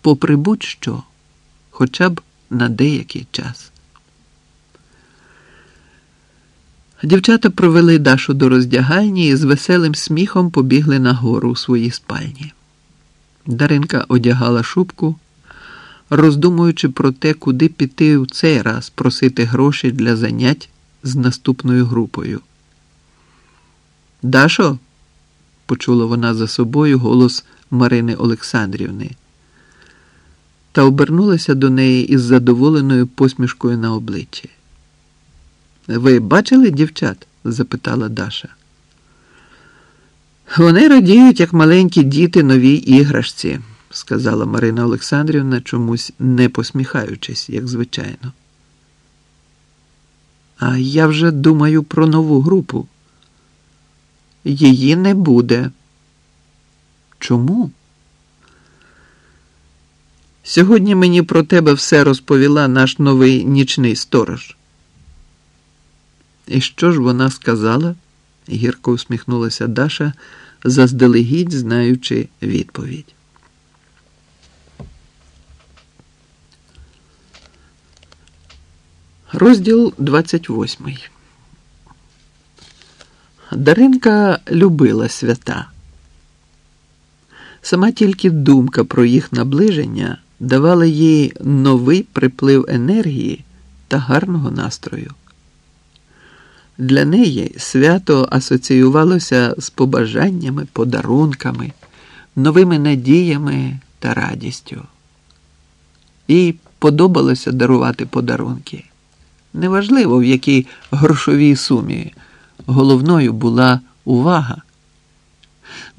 попри будь-що, хоча б на деякий час. Дівчата провели Дашу до роздягальні і з веселим сміхом побігли нагору у своїй спальні. Даринка одягала шубку, роздумуючи про те, куди піти у цей раз просити гроші для занять з наступною групою. Дашо, почула вона за собою голос Марини Олександрівни та обернулася до неї із задоволеною посмішкою на обличчі. Ви бачили дівчат? запитала Даша. Вони радіють, як маленькі діти новій іграшці, сказала Марина Олександрівна, чомусь не посміхаючись, як звичайно. А я вже думаю про нову групу. Її не буде. Чому? Сьогодні мені про тебе все розповіла наш новий нічний сторож. І що ж вона сказала? гірко усміхнулася Даша, заздалегідь знаючи відповідь. Розділ 28 Даринка любила свята. Сама тільки думка про їх наближення давала їй новий приплив енергії та гарного настрою. Для неї свято асоціювалося з побажаннями, подарунками, новими надіями та радістю. Їй подобалося дарувати подарунки. Неважливо, в якій грошовій сумі. Головною була увага.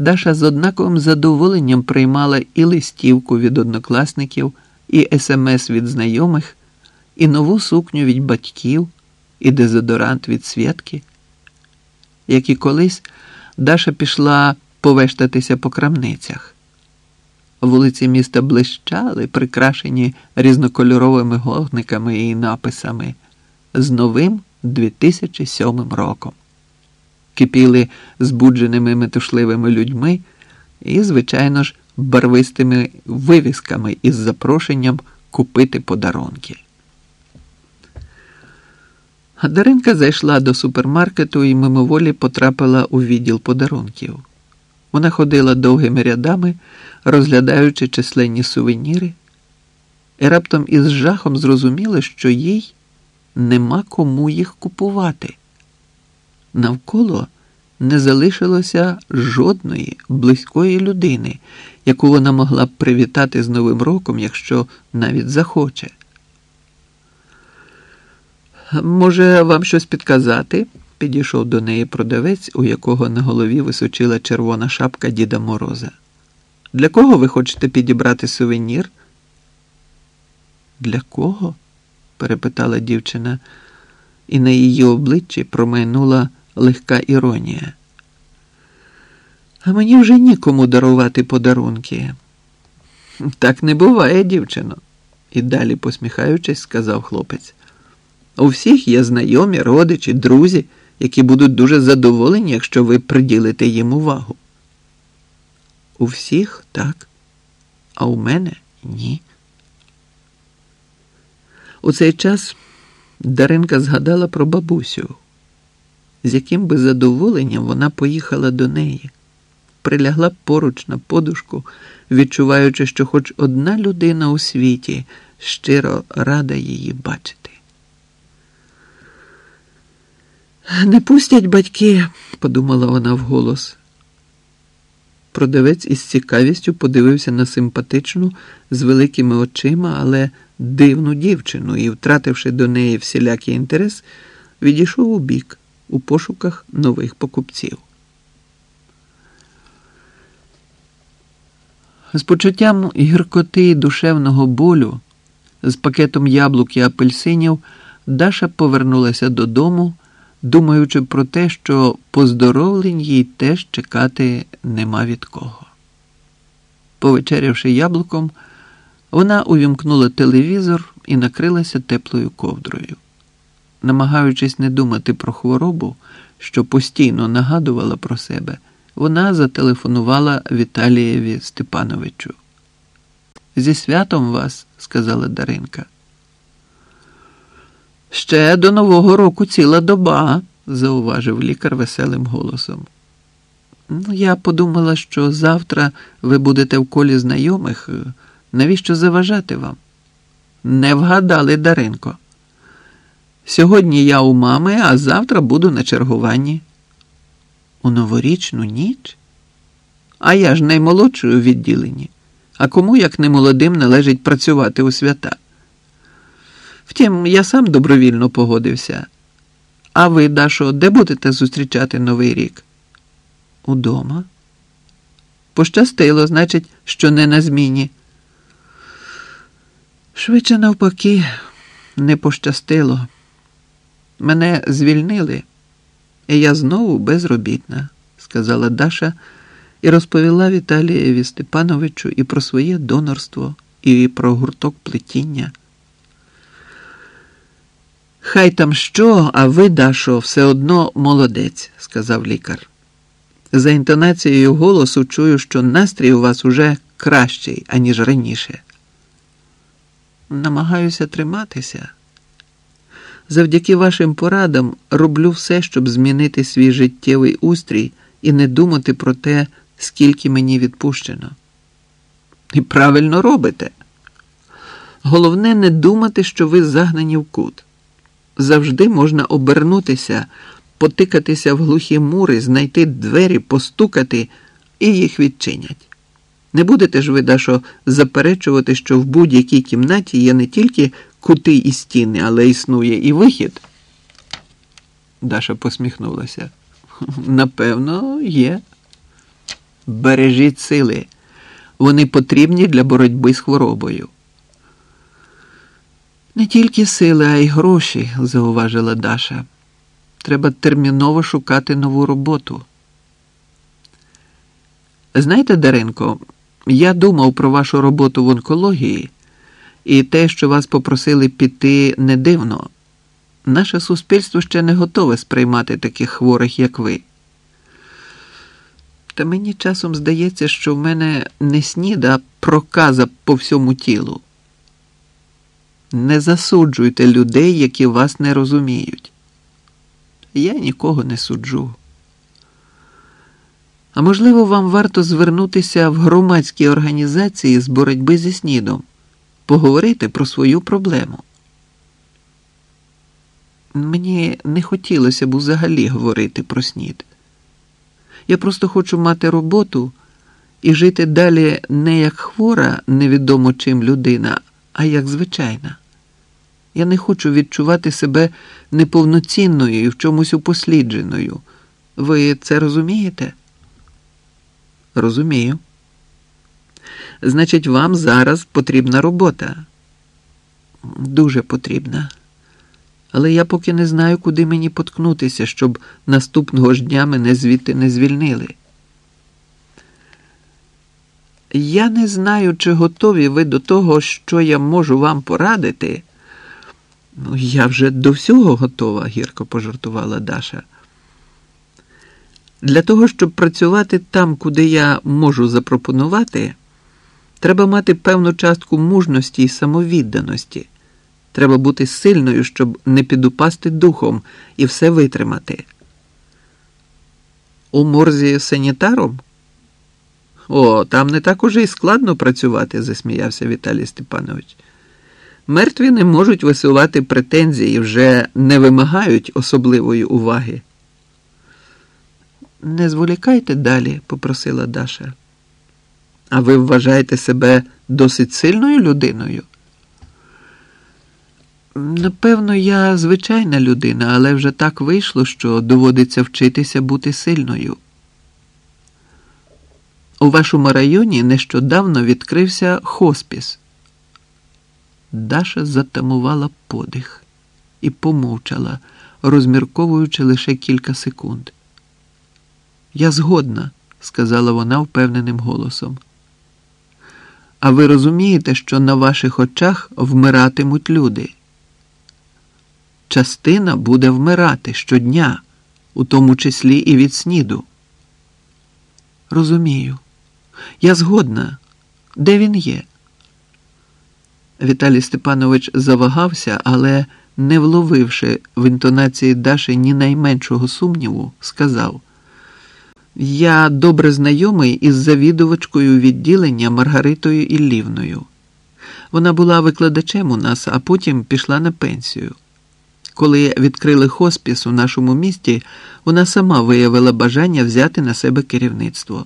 Даша з однаковим задоволенням приймала і листівку від однокласників, і смс від знайомих, і нову сукню від батьків, і дезодорант від святки. Як і колись, Даша пішла повештатися по крамницях. Вулиці міста блищали, прикрашені різнокольоровими вогниками і написами з новим 2007 роком кипіли збудженими метушливими людьми і, звичайно ж, барвистими вивісками із запрошенням купити подарунки. Даринка зайшла до супермаркету і мимоволі потрапила у відділ подарунків. Вона ходила довгими рядами, розглядаючи численні сувеніри, і раптом із жахом зрозуміла, що їй нема кому їх купувати навколо не залишилося жодної близької людини, яку вона могла б привітати з Новим роком, якщо навіть захоче. Може, вам щось підказати? Підійшов до неї продавець, у якого на голові височила червона шапка Діда Мороза. Для кого ви хочете підібрати сувенір? Для кого? перепитала дівчина, і на її обличчі промайнула легка іронія. А мені вже нікому дарувати подарунки. Так не буває, дівчино, і далі, посміхаючись, сказав хлопець. У всіх є знайомі, родичі, друзі, які будуть дуже задоволені, якщо ви приділите їм увагу. У всіх так, а у мене ні. У цей час Даринка згадала про бабусю з яким би задоволенням вона поїхала до неї, прилягла поруч на подушку, відчуваючи, що хоч одна людина у світі щиро рада її бачити. Не пустять батьки, подумала вона вголос. Продавець із цікавістю подивився на симпатичну, з великими очима, але дивну дівчину і, втративши до неї всілякий інтерес, відійшов у бік у пошуках нових покупців. З почуттям гіркоти і душевного болю, з пакетом яблук і апельсинів, Даша повернулася додому, думаючи про те, що поздоровлень їй теж чекати нема від кого. Повечерявши яблуком, вона увімкнула телевізор і накрилася теплою ковдрою намагаючись не думати про хворобу, що постійно нагадувала про себе, вона зателефонувала Віталієві Степановичу. Зі святом вас, сказала Даринка. Ще до Нового року ціла доба, зауважив лікар веселим голосом. Ну, я подумала, що завтра ви будете в колі знайомих. Навіщо заважати вам? Не вгадали, Даринко. Сьогодні я у мами, а завтра буду на чергуванні. У новорічну ніч? А я ж наймолодшою у відділенні. А кому, як не молодим, належить працювати у свята? Втім, я сам добровільно погодився. А ви, Дашо, де будете зустрічати Новий рік? Удома? Пощастило, значить, що не на зміні. Швидше навпаки, не пощастило. Мене звільнили, і я знову безробітна, сказала Даша і розповіла Віталієві Степановичу і про своє донорство, і про гурток плетіння. Хай там що, а ви, Дашо, все одно молодець, сказав лікар. За інтонацією голосу чую, що настрій у вас уже кращий, аніж раніше. Намагаюся триматися. Завдяки вашим порадам роблю все, щоб змінити свій життєвий устрій і не думати про те, скільки мені відпущено. І правильно робите. Головне не думати, що ви загнані в кут. Завжди можна обернутися, потикатися в глухі мури, знайти двері, постукати і їх відчинять. Не будете ж ви, Дашо, заперечувати, що в будь-якій кімнаті є не тільки кути і стіни, але існує і вихід. Даша посміхнулася. Напевно, є. Бережіть сили. Вони потрібні для боротьби з хворобою. Не тільки сили, а й гроші, зауважила Даша. Треба терміново шукати нову роботу. Знаєте, Даренко, я думав про вашу роботу в онкології, і те, що вас попросили піти, не дивно. Наше суспільство ще не готове сприймати таких хворих, як ви. Та мені часом здається, що в мене не снід, а проказа по всьому тілу. Не засуджуйте людей, які вас не розуміють. Я нікого не суджу. А можливо, вам варто звернутися в громадські організації з боротьби зі снідом, поговорити про свою проблему. Мені не хотілося б взагалі говорити про снід. Я просто хочу мати роботу і жити далі не як хвора, невідомо чим людина, а як звичайна. Я не хочу відчувати себе неповноцінною і в чомусь упослідженою. Ви це розумієте? Розумію. Значить, вам зараз потрібна робота. Дуже потрібна. Але я поки не знаю, куди мені поткнутися, щоб наступного ж дня мене звідти не звільнили. Я не знаю, чи готові ви до того, що я можу вам порадити. Ну, я вже до всього готова, гірко пожартувала Даша. Для того, щоб працювати там, куди я можу запропонувати, треба мати певну частку мужності і самовідданості. Треба бути сильною, щоб не підупасти духом і все витримати. У морзі санітаром? О, там не так уже й складно працювати, засміявся Віталій Степанович. Мертві не можуть висувати претензії, вже не вимагають особливої уваги. Не зволікайте далі, попросила Даша. А ви вважаєте себе досить сильною людиною? Напевно, я звичайна людина, але вже так вийшло, що доводиться вчитися бути сильною. У вашому районі нещодавно відкрився хоспіс. Даша затамувала подих і помовчала, розмірковуючи лише кілька секунд. Я згодна, сказала вона впевненим голосом. А ви розумієте, що на ваших очах вмиратимуть люди? Частина буде вмирати щодня, у тому числі і від сніду. Розумію, я згодна, де він є? Віталій Степанович завагався, але, не вловивши в інтонації Даші ні найменшого сумніву, сказав: Я добре знайомий із завідувачкою відділення Маргаритою Іллівною. Вона була викладачем у нас, а потім пішла на пенсію. Коли відкрили хоспіс у нашому місті, вона сама виявила бажання взяти на себе керівництво.